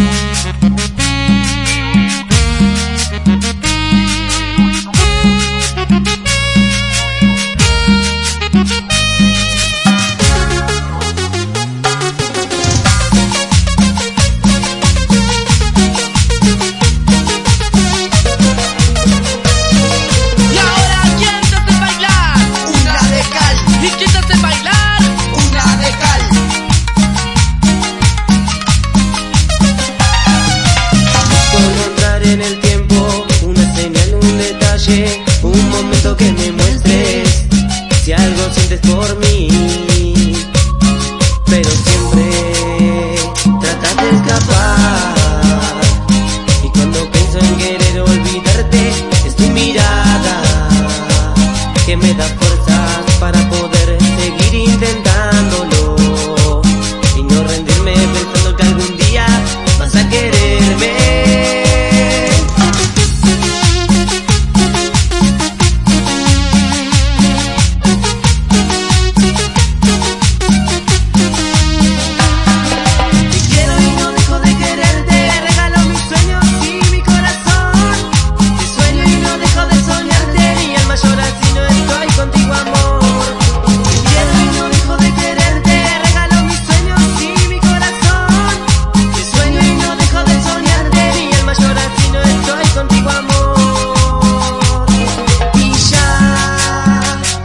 Y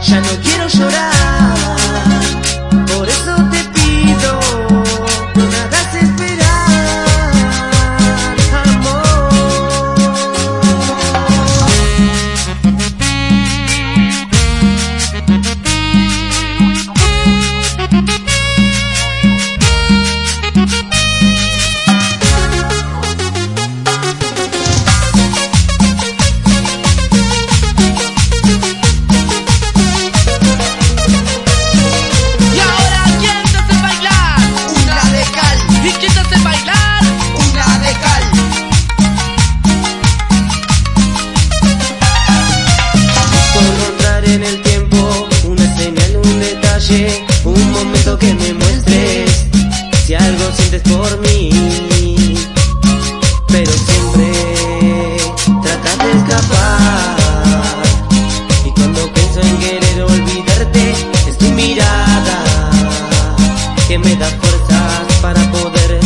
ya, no por mí. Pero siempre tratas de escapar. Y cuando pienso en querer olvidarte, es tu mirada que me da fuerzas para poder